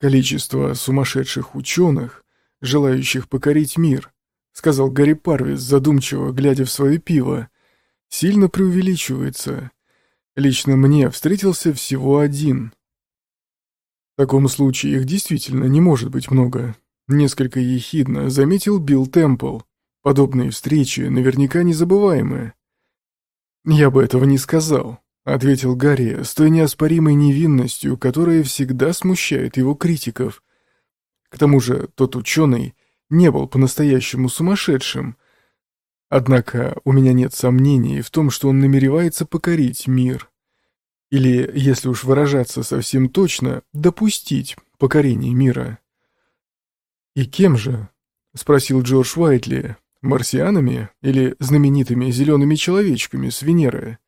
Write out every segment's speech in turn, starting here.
Количество сумасшедших ученых, желающих покорить мир, сказал Гарри Парвис, задумчиво глядя в свое пиво, сильно преувеличивается. Лично мне встретился всего один. В таком случае их действительно не может быть много. Несколько ехидно заметил Билл Темпл. Подобные встречи наверняка незабываемые. «Я бы этого не сказал», — ответил Гарри с той неоспоримой невинностью, которая всегда смущает его критиков. К тому же тот ученый не был по-настоящему сумасшедшим. Однако у меня нет сомнений в том, что он намеревается покорить мир. Или, если уж выражаться совсем точно, допустить покорение мира. «И кем же?» — спросил Джордж Уайтли. «Марсианами или знаменитыми зелеными человечками с Венеры?»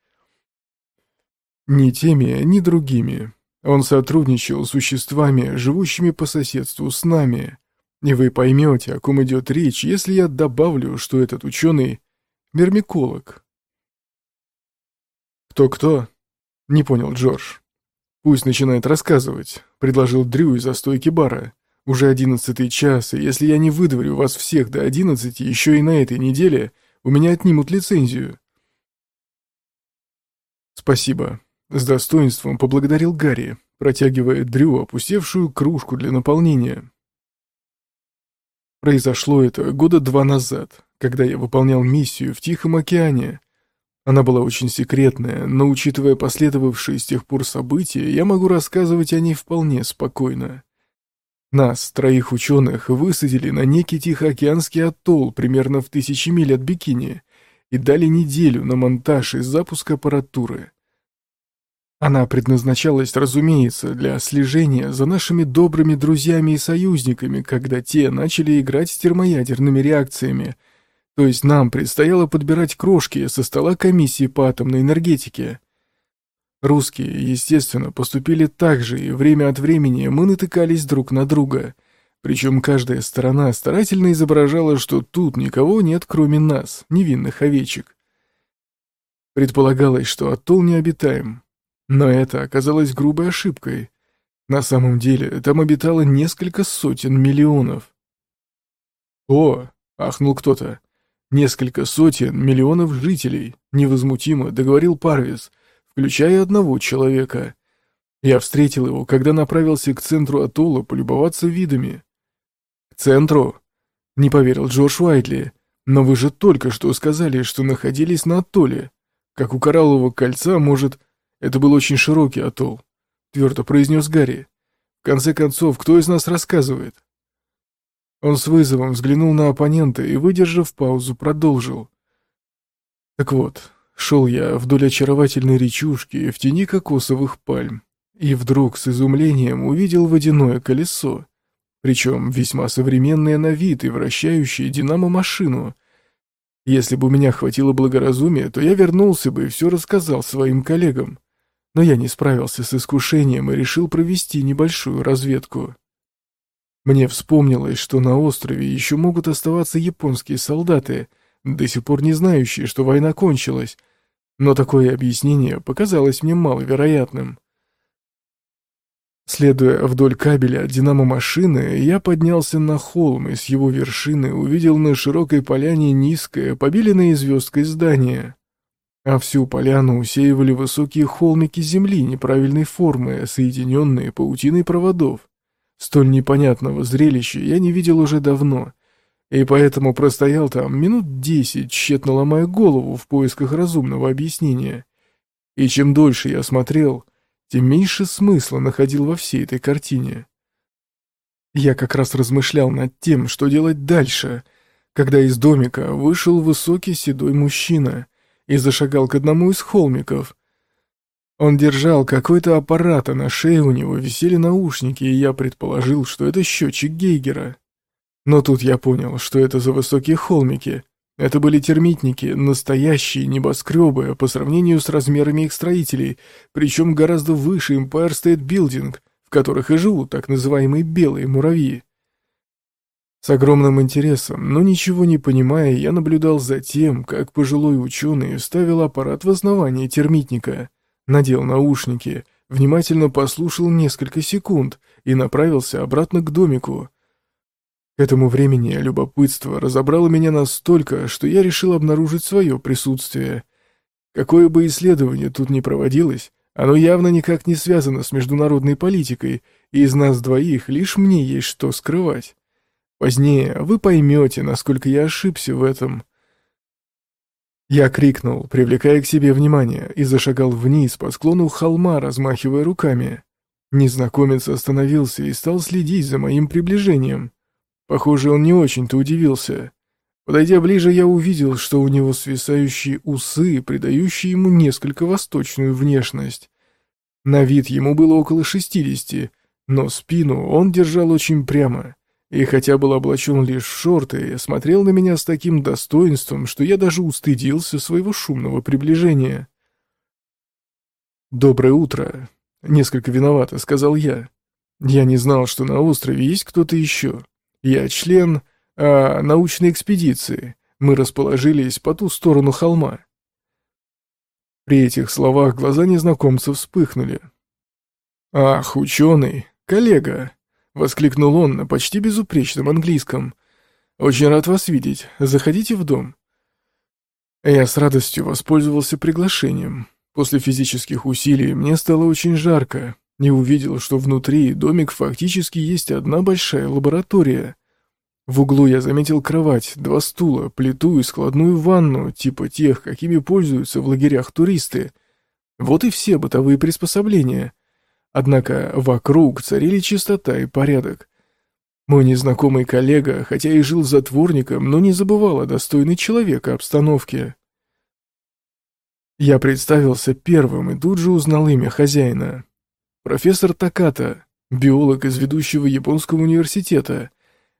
Ни теми, ни другими. Он сотрудничал с существами, живущими по соседству с нами. И вы поймете, о ком идет речь, если я добавлю, что этот ученый — мермиколог. «Кто-кто?» — не понял Джордж. «Пусть начинает рассказывать», — предложил Дрю из-за стойки бара. «Уже одиннадцатый час, и если я не выдворю вас всех до одиннадцати еще и на этой неделе, у меня отнимут лицензию». «Спасибо», — с достоинством поблагодарил Гарри, протягивая Дрю опустевшую кружку для наполнения. Произошло это года два назад, когда я выполнял миссию в Тихом океане. Она была очень секретная, но учитывая последовавшие с тех пор события, я могу рассказывать о ней вполне спокойно. Нас, троих ученых, высадили на некий Тихоокеанский атолл примерно в тысячи миль от Бикини и дали неделю на монтаж и запуск аппаратуры. Она предназначалась, разумеется, для слежения за нашими добрыми друзьями и союзниками, когда те начали играть с термоядерными реакциями. То есть нам предстояло подбирать крошки со стола комиссии по атомной энергетике. Русские, естественно, поступили так же, и время от времени мы натыкались друг на друга. Причем каждая сторона старательно изображала, что тут никого нет, кроме нас, невинных овечек. Предполагалось, что атолл необитаем, но это оказалось грубой ошибкой. На самом деле, там обитало несколько сотен миллионов. «О!» — ахнул кто-то. «Несколько сотен миллионов жителей», — невозмутимо договорил Парвис, включая одного человека. Я встретил его, когда направился к центру атолла полюбоваться видами. «К центру?» — не поверил Джордж Уайтли. «Но вы же только что сказали, что находились на атолле. Как у кораллового кольца, может...» Это был очень широкий атолл, твердо произнес Гарри. В конце концов, кто из нас рассказывает? Он с вызовом взглянул на оппонента и, выдержав паузу, продолжил. Так вот, шел я вдоль очаровательной речушки в тени кокосовых пальм, и вдруг с изумлением увидел водяное колесо, причем весьма современное на вид и вращающее динамо-машину. Если бы у меня хватило благоразумия, то я вернулся бы и все рассказал своим коллегам но я не справился с искушением и решил провести небольшую разведку. Мне вспомнилось, что на острове еще могут оставаться японские солдаты, до сих пор не знающие, что война кончилась, но такое объяснение показалось мне маловероятным. Следуя вдоль кабеля динамо-машины, я поднялся на холм и с его вершины увидел на широкой поляне низкое, побеленное звездкой здание а всю поляну усеивали высокие холмики земли неправильной формы, соединенные паутиной проводов. Столь непонятного зрелища я не видел уже давно, и поэтому простоял там минут десять, тщетно ломая голову в поисках разумного объяснения. И чем дольше я смотрел, тем меньше смысла находил во всей этой картине. Я как раз размышлял над тем, что делать дальше, когда из домика вышел высокий седой мужчина — и зашагал к одному из холмиков. Он держал какой-то аппарат, а на шее у него висели наушники, и я предположил, что это счетчик Гейгера. Но тут я понял, что это за высокие холмики. Это были термитники, настоящие небоскребы по сравнению с размерами их строителей, причем гораздо выше Empire State Building, в которых и живут так называемые белые муравьи. С огромным интересом, но ничего не понимая, я наблюдал за тем, как пожилой ученый вставил аппарат в основание термитника, надел наушники, внимательно послушал несколько секунд и направился обратно к домику. К этому времени любопытство разобрало меня настолько, что я решил обнаружить свое присутствие. Какое бы исследование тут ни проводилось, оно явно никак не связано с международной политикой, и из нас двоих лишь мне есть что скрывать. Позднее вы поймете, насколько я ошибся в этом. Я крикнул, привлекая к себе внимание, и зашагал вниз по склону холма, размахивая руками. Незнакомец остановился и стал следить за моим приближением. Похоже, он не очень-то удивился. Подойдя ближе, я увидел, что у него свисающие усы, придающие ему несколько восточную внешность. На вид ему было около шестидесяти, но спину он держал очень прямо. И хотя был облачен лишь в шорты, смотрел на меня с таким достоинством, что я даже устыдился своего шумного приближения. «Доброе утро», — несколько виновато сказал я. «Я не знал, что на острове есть кто-то еще. Я член а, научной экспедиции. Мы расположились по ту сторону холма». При этих словах глаза незнакомца вспыхнули. «Ах, ученый, коллега!» — воскликнул он на почти безупречном английском. «Очень рад вас видеть. Заходите в дом». Я с радостью воспользовался приглашением. После физических усилий мне стало очень жарко. Не увидел, что внутри домик фактически есть одна большая лаборатория. В углу я заметил кровать, два стула, плиту и складную ванну, типа тех, какими пользуются в лагерях туристы. Вот и все бытовые приспособления. Однако вокруг царили чистота и порядок. Мой незнакомый коллега, хотя и жил затворником, но не забывал о достойной человека обстановке. Я представился первым и тут же узнал имя хозяина. Профессор Таката, биолог из ведущего японского университета.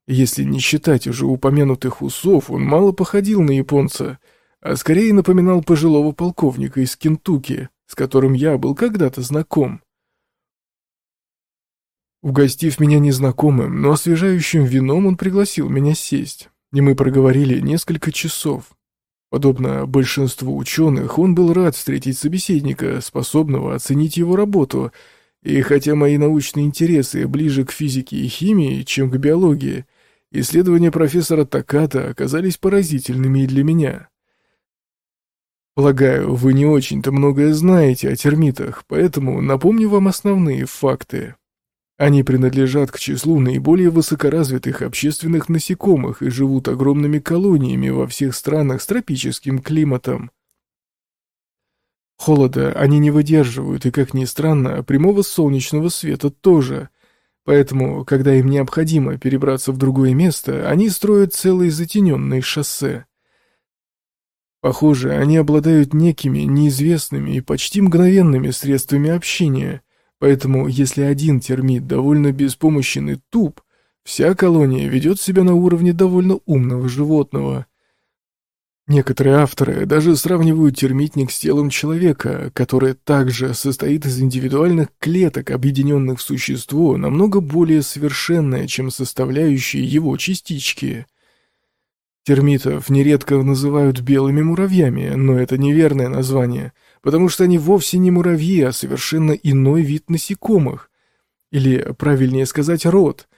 Если не считать уже упомянутых усов, он мало походил на японца, а скорее напоминал пожилого полковника из Кентукки, с которым я был когда-то знаком. Угостив меня незнакомым, но освежающим вином, он пригласил меня сесть, и мы проговорили несколько часов. Подобно большинству ученых, он был рад встретить собеседника, способного оценить его работу, и хотя мои научные интересы ближе к физике и химии, чем к биологии, исследования профессора Таката оказались поразительными и для меня. Полагаю, вы не очень-то многое знаете о термитах, поэтому напомню вам основные факты. Они принадлежат к числу наиболее высокоразвитых общественных насекомых и живут огромными колониями во всех странах с тропическим климатом. Холода они не выдерживают, и, как ни странно, прямого солнечного света тоже. Поэтому, когда им необходимо перебраться в другое место, они строят целые затененные шоссе. Похоже, они обладают некими неизвестными и почти мгновенными средствами общения – Поэтому, если один термит довольно беспомощен и туп, вся колония ведет себя на уровне довольно умного животного. Некоторые авторы даже сравнивают термитник с телом человека, которое также состоит из индивидуальных клеток, объединенных в существо, намного более совершенное, чем составляющие его частички. Термитов нередко называют белыми муравьями, но это неверное название – потому что они вовсе не муравьи, а совершенно иной вид насекомых. Или, правильнее сказать, род.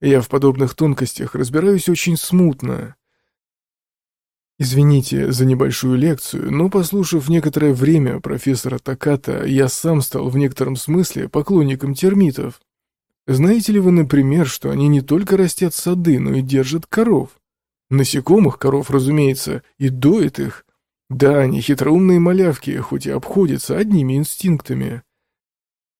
Я в подобных тонкостях разбираюсь очень смутно. Извините за небольшую лекцию, но, послушав некоторое время профессора Таката, я сам стал в некотором смысле поклонником термитов. Знаете ли вы, например, что они не только растят сады, но и держат коров? Насекомых коров, разумеется, и доят их. Да, они хитроумные малявки, хоть и обходятся одними инстинктами.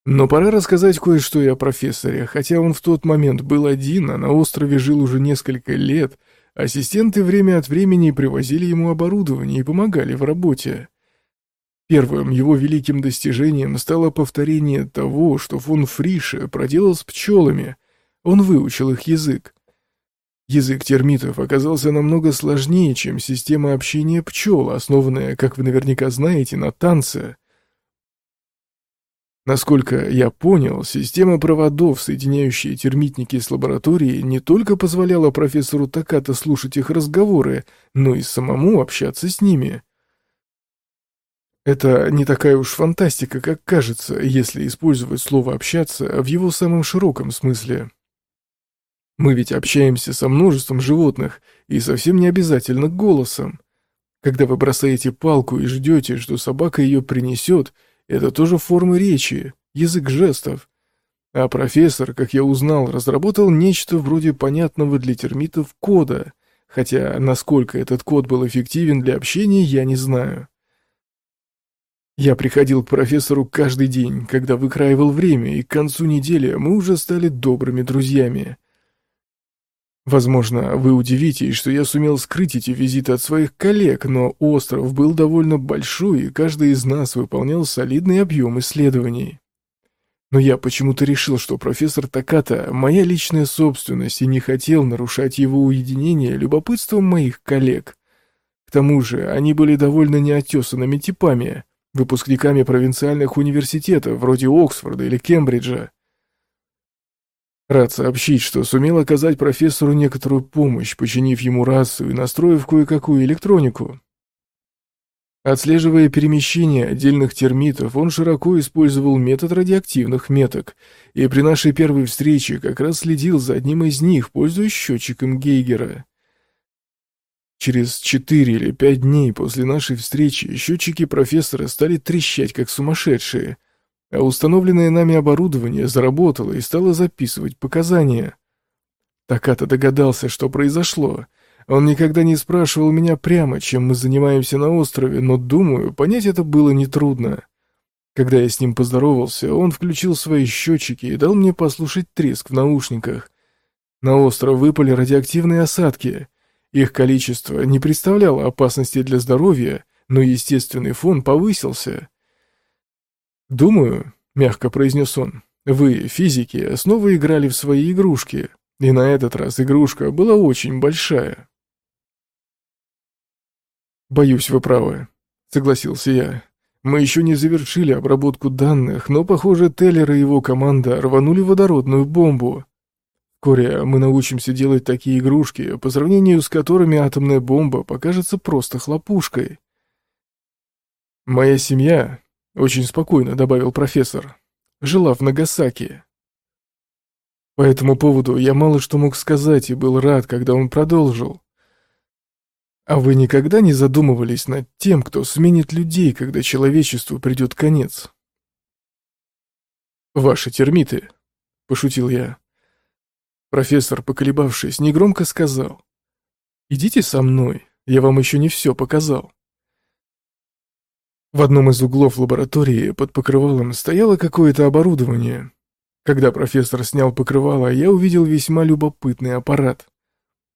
Но пора рассказать кое-что и о профессоре, хотя он в тот момент был один, а на острове жил уже несколько лет, ассистенты время от времени привозили ему оборудование и помогали в работе. Первым его великим достижением стало повторение того, что фон Фрише проделал с пчелами. Он выучил их язык. Язык термитов оказался намного сложнее, чем система общения пчел, основанная, как вы наверняка знаете, на танце. Насколько я понял, система проводов, соединяющая термитники с лабораторией, не только позволяла профессору Таката слушать их разговоры, но и самому общаться с ними. Это не такая уж фантастика, как кажется, если использовать слово «общаться» в его самом широком смысле. Мы ведь общаемся со множеством животных, и совсем не обязательно голосом. Когда вы бросаете палку и ждете, что собака ее принесет, это тоже форма речи, язык жестов. А профессор, как я узнал, разработал нечто вроде понятного для термитов кода, хотя насколько этот код был эффективен для общения, я не знаю. Я приходил к профессору каждый день, когда выкраивал время, и к концу недели мы уже стали добрыми друзьями. Возможно, вы удивитесь, что я сумел скрыть эти визиты от своих коллег, но остров был довольно большой, и каждый из нас выполнял солидный объем исследований. Но я почему-то решил, что профессор Таката – моя личная собственность, и не хотел нарушать его уединение любопытством моих коллег. К тому же они были довольно неотесанными типами, выпускниками провинциальных университетов, вроде Оксфорда или Кембриджа. Рад сообщить, что сумел оказать профессору некоторую помощь, починив ему рацию и настроив кое-какую электронику. Отслеживая перемещение отдельных термитов, он широко использовал метод радиоактивных меток, и при нашей первой встрече как раз следил за одним из них, пользуясь счетчиком Гейгера. Через четыре или пять дней после нашей встречи счетчики профессора стали трещать как сумасшедшие, а установленное нами оборудование заработало и стало записывать показания. Таката догадался, что произошло. Он никогда не спрашивал меня прямо, чем мы занимаемся на острове, но, думаю, понять это было нетрудно. Когда я с ним поздоровался, он включил свои счетчики и дал мне послушать треск в наушниках. На остров выпали радиоактивные осадки. Их количество не представляло опасности для здоровья, но естественный фон повысился. «Думаю», — мягко произнес он, — «вы, физики, снова играли в свои игрушки, и на этот раз игрушка была очень большая». «Боюсь, вы правы», — согласился я. «Мы еще не завершили обработку данных, но, похоже, Теллер и его команда рванули водородную бомбу. Вскоре мы научимся делать такие игрушки, по сравнению с которыми атомная бомба покажется просто хлопушкой». «Моя семья», очень спокойно добавил профессор. Жила в Нагасаки. По этому поводу я мало что мог сказать и был рад, когда он продолжил. А вы никогда не задумывались над тем, кто сменит людей, когда человечеству придет конец? Ваши термиты, пошутил я. Профессор, поколебавшись, негромко сказал. «Идите со мной, я вам еще не все показал». В одном из углов лаборатории под покрывалом стояло какое-то оборудование. Когда профессор снял покрывало, я увидел весьма любопытный аппарат.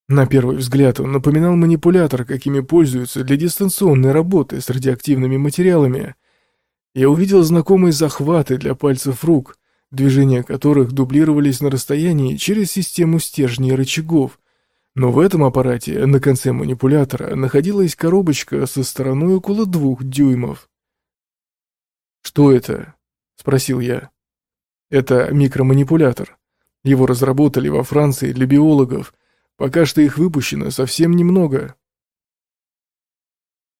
На первый взгляд он напоминал манипулятор, какими пользуются для дистанционной работы с радиоактивными материалами. Я увидел знакомые захваты для пальцев рук, движения которых дублировались на расстоянии через систему стержней и рычагов. Но в этом аппарате на конце манипулятора находилась коробочка со стороной около двух дюймов. «Что это?» — спросил я. «Это микроманипулятор. Его разработали во Франции для биологов. Пока что их выпущено совсем немного».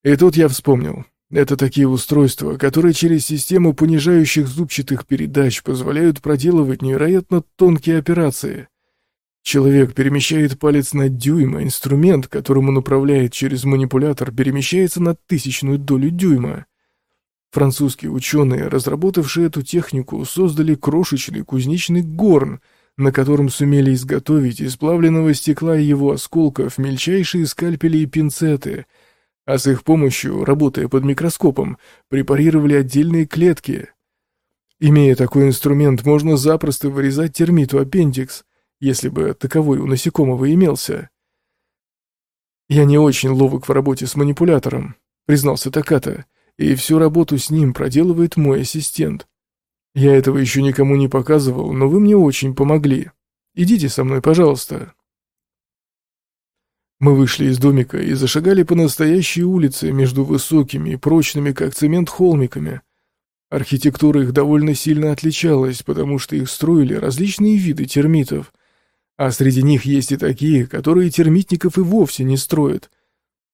И тут я вспомнил. Это такие устройства, которые через систему понижающих зубчатых передач позволяют проделывать невероятно тонкие операции. Человек перемещает палец на дюйм, а инструмент, которым он управляет через манипулятор, перемещается на тысячную долю дюйма. Французские ученые, разработавшие эту технику, создали крошечный кузнечный горн, на котором сумели изготовить из плавленного стекла и его осколков мельчайшие скальпели и пинцеты, а с их помощью, работая под микроскопом, препарировали отдельные клетки. Имея такой инструмент, можно запросто вырезать термиту аппендикс, если бы таковой у насекомого имелся. «Я не очень ловок в работе с манипулятором», — признался Таката, — и всю работу с ним проделывает мой ассистент. Я этого еще никому не показывал, но вы мне очень помогли. Идите со мной, пожалуйста». Мы вышли из домика и зашагали по настоящей улице между высокими и прочными, как цемент, холмиками. Архитектура их довольно сильно отличалась, потому что их строили различные виды термитов. А среди них есть и такие, которые термитников и вовсе не строят.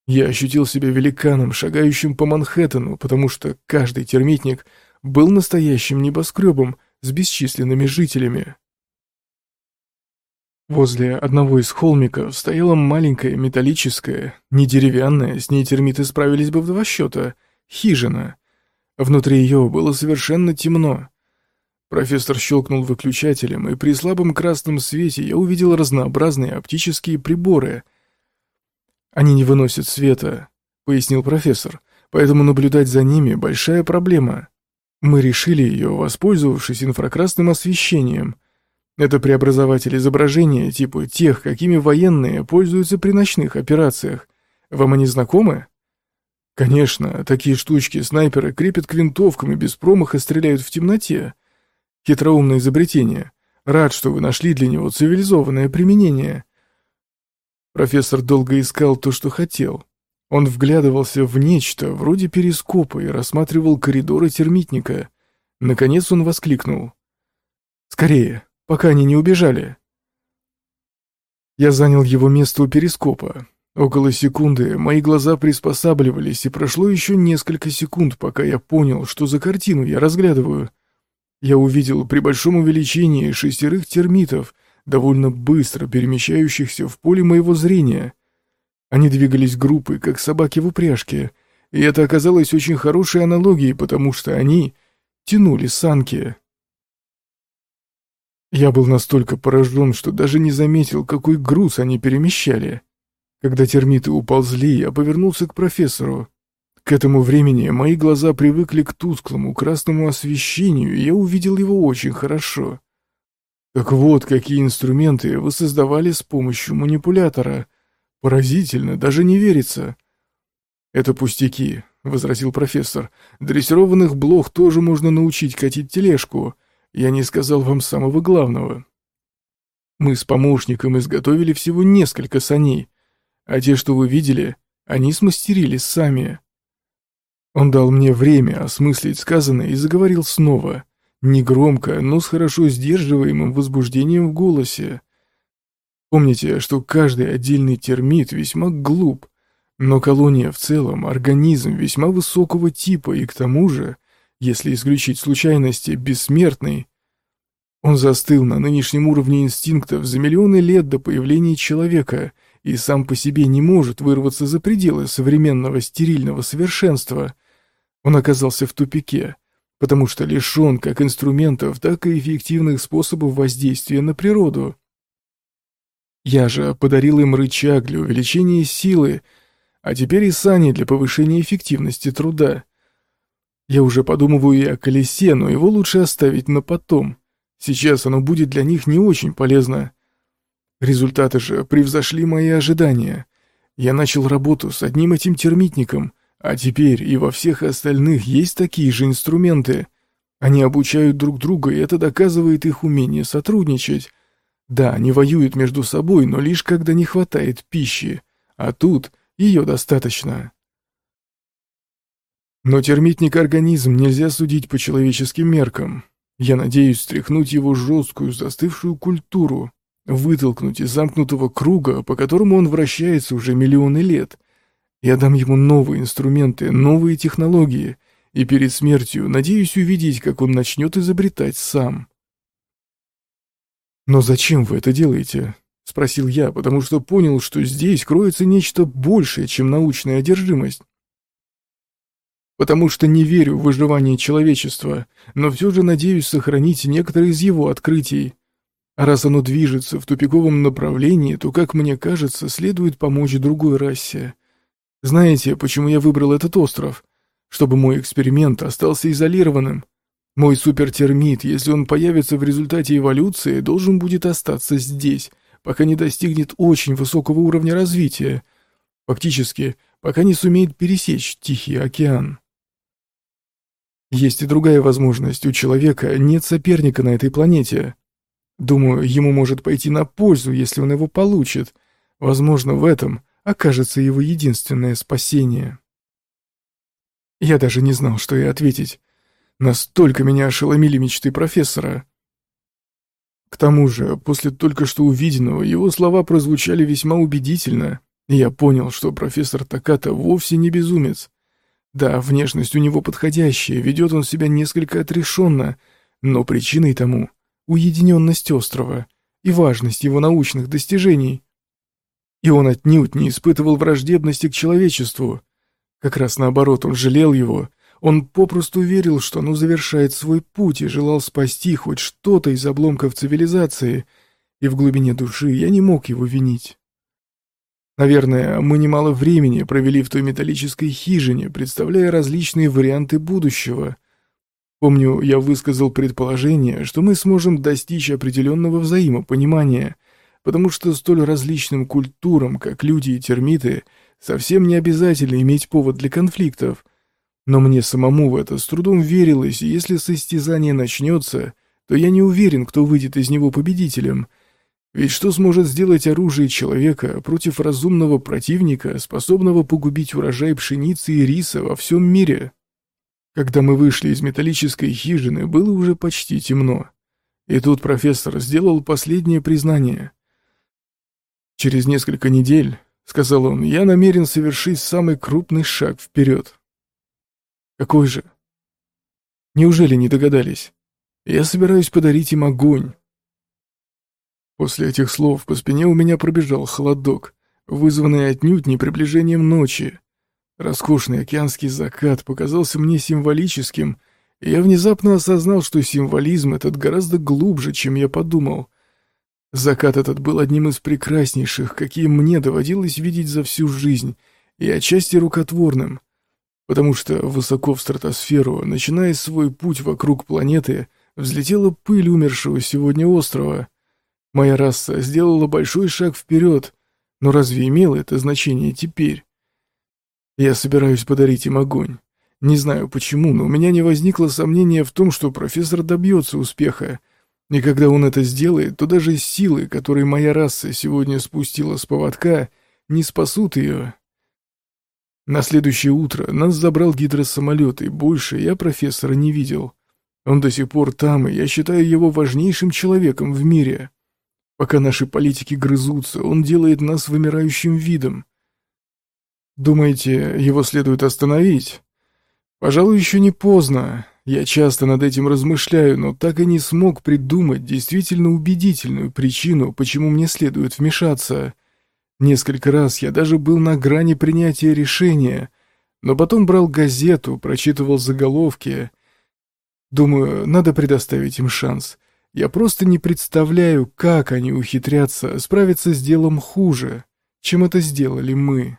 Я ощутил себя великаном, шагающим по Манхэттену, потому что каждый термитник был настоящим небоскребом с бесчисленными жителями. Возле одного из холмиков стояла маленькая металлическая, не деревянная, с ней термиты справились бы в два счета, хижина. Внутри ее было совершенно темно. Профессор щелкнул выключателем, и при слабом красном свете я увидел разнообразные оптические приборы. «Они не выносят света», — пояснил профессор, «поэтому наблюдать за ними — большая проблема. Мы решили ее, воспользовавшись инфракрасным освещением. Это преобразователь изображения типа тех, какими военные пользуются при ночных операциях. Вам они знакомы?» «Конечно, такие штучки снайперы крепят к винтовкам и без промаха стреляют в темноте». Хитроумное изобретение. Рад, что вы нашли для него цивилизованное применение. Профессор долго искал то, что хотел. Он вглядывался в нечто, вроде перископа, и рассматривал коридоры термитника. Наконец он воскликнул. «Скорее, пока они не убежали». Я занял его место у перископа. Около секунды мои глаза приспосабливались, и прошло еще несколько секунд, пока я понял, что за картину я разглядываю. Я увидел при большом увеличении шестерых термитов, довольно быстро перемещающихся в поле моего зрения. Они двигались группой, как собаки в упряжке, и это оказалось очень хорошей аналогией, потому что они тянули санки. Я был настолько поражен, что даже не заметил, какой груз они перемещали. Когда термиты уползли, я повернулся к профессору. К этому времени мои глаза привыкли к тусклому красному освещению, и я увидел его очень хорошо. Так вот, какие инструменты вы создавали с помощью манипулятора. Поразительно, даже не верится. Это пустяки, — возразил профессор. Дрессированных блох тоже можно научить катить тележку. Я не сказал вам самого главного. Мы с помощником изготовили всего несколько саней, а те, что вы видели, они смастерили сами. Он дал мне время осмыслить сказанное и заговорил снова, негромко, но с хорошо сдерживаемым возбуждением в голосе. Помните, что каждый отдельный термит весьма глуп, но колония в целом — организм весьма высокого типа и к тому же, если исключить случайности, бессмертный. Он застыл на нынешнем уровне инстинктов за миллионы лет до появления человека и сам по себе не может вырваться за пределы современного стерильного совершенства — он оказался в тупике, потому что лишен как инструментов, так и эффективных способов воздействия на природу. Я же подарил им рычаг для увеличения силы, а теперь и сани для повышения эффективности труда. Я уже подумываю и о колесе, но его лучше оставить на потом. Сейчас оно будет для них не очень полезно. Результаты же превзошли мои ожидания. Я начал работу с одним этим термитником, а теперь и во всех остальных есть такие же инструменты. Они обучают друг друга, и это доказывает их умение сотрудничать. Да, они воюют между собой, но лишь когда не хватает пищи, а тут ее достаточно. Но термитник-организм нельзя судить по человеческим меркам. Я надеюсь стряхнуть его жесткую, застывшую культуру, вытолкнуть из замкнутого круга, по которому он вращается уже миллионы лет, я дам ему новые инструменты, новые технологии, и перед смертью надеюсь увидеть, как он начнет изобретать сам. «Но зачем вы это делаете?» — спросил я, потому что понял, что здесь кроется нечто большее, чем научная одержимость. «Потому что не верю в выживание человечества, но все же надеюсь сохранить некоторые из его открытий. А раз оно движется в тупиковом направлении, то, как мне кажется, следует помочь другой расе». Знаете, почему я выбрал этот остров? Чтобы мой эксперимент остался изолированным. Мой супертермит, если он появится в результате эволюции, должен будет остаться здесь, пока не достигнет очень высокого уровня развития. Фактически, пока не сумеет пересечь Тихий океан. Есть и другая возможность. У человека нет соперника на этой планете. Думаю, ему может пойти на пользу, если он его получит. Возможно, в этом окажется его единственное спасение. Я даже не знал, что и ответить. Настолько меня ошеломили мечты профессора. К тому же, после только что увиденного, его слова прозвучали весьма убедительно. И я понял, что профессор Таката вовсе не безумец. Да, внешность у него подходящая, ведет он себя несколько отрешенно, но причиной тому — уединенность острова и важность его научных достижений. И он отнюдь не испытывал враждебности к человечеству. Как раз наоборот, он жалел его. Он попросту верил, что оно завершает свой путь и желал спасти хоть что-то из обломков цивилизации, и в глубине души я не мог его винить. Наверное, мы немало времени провели в той металлической хижине, представляя различные варианты будущего. Помню, я высказал предположение, что мы сможем достичь определенного взаимопонимания, потому что столь различным культурам, как люди и термиты, совсем не обязательно иметь повод для конфликтов. Но мне самому в это с трудом верилось, и если состязание начнется, то я не уверен, кто выйдет из него победителем — ведь что сможет сделать оружие человека против разумного противника, способного погубить урожай пшеницы и риса во всем мире? Когда мы вышли из металлической хижины, было уже почти темно. И тут профессор сделал последнее признание. «Через несколько недель, — сказал он, — я намерен совершить самый крупный шаг вперед». «Какой же?» «Неужели не догадались? Я собираюсь подарить им огонь, После этих слов по спине у меня пробежал холодок, вызванный отнюдь не приближением ночи. Роскошный океанский закат показался мне символическим, и я внезапно осознал, что символизм этот гораздо глубже, чем я подумал. Закат этот был одним из прекраснейших, какие мне доводилось видеть за всю жизнь, и отчасти рукотворным, потому что высоко в стратосферу, начиная свой путь вокруг планеты, взлетела пыль умершего сегодня острова — Моя раса сделала большой шаг вперед, но разве имело это значение теперь? Я собираюсь подарить им огонь. Не знаю почему, но у меня не возникло сомнения в том, что профессор добьется успеха. И когда он это сделает, то даже силы, которые моя раса сегодня спустила с поводка, не спасут ее. На следующее утро нас забрал гидросамолет, и больше я профессора не видел. Он до сих пор там, и я считаю его важнейшим человеком в мире. Пока наши политики грызутся, он делает нас вымирающим видом. Думаете, его следует остановить? Пожалуй, еще не поздно. Я часто над этим размышляю, но так и не смог придумать действительно убедительную причину, почему мне следует вмешаться. Несколько раз я даже был на грани принятия решения, но потом брал газету, прочитывал заголовки. Думаю, надо предоставить им шанс. Я просто не представляю, как они ухитрятся справиться с делом хуже, чем это сделали мы.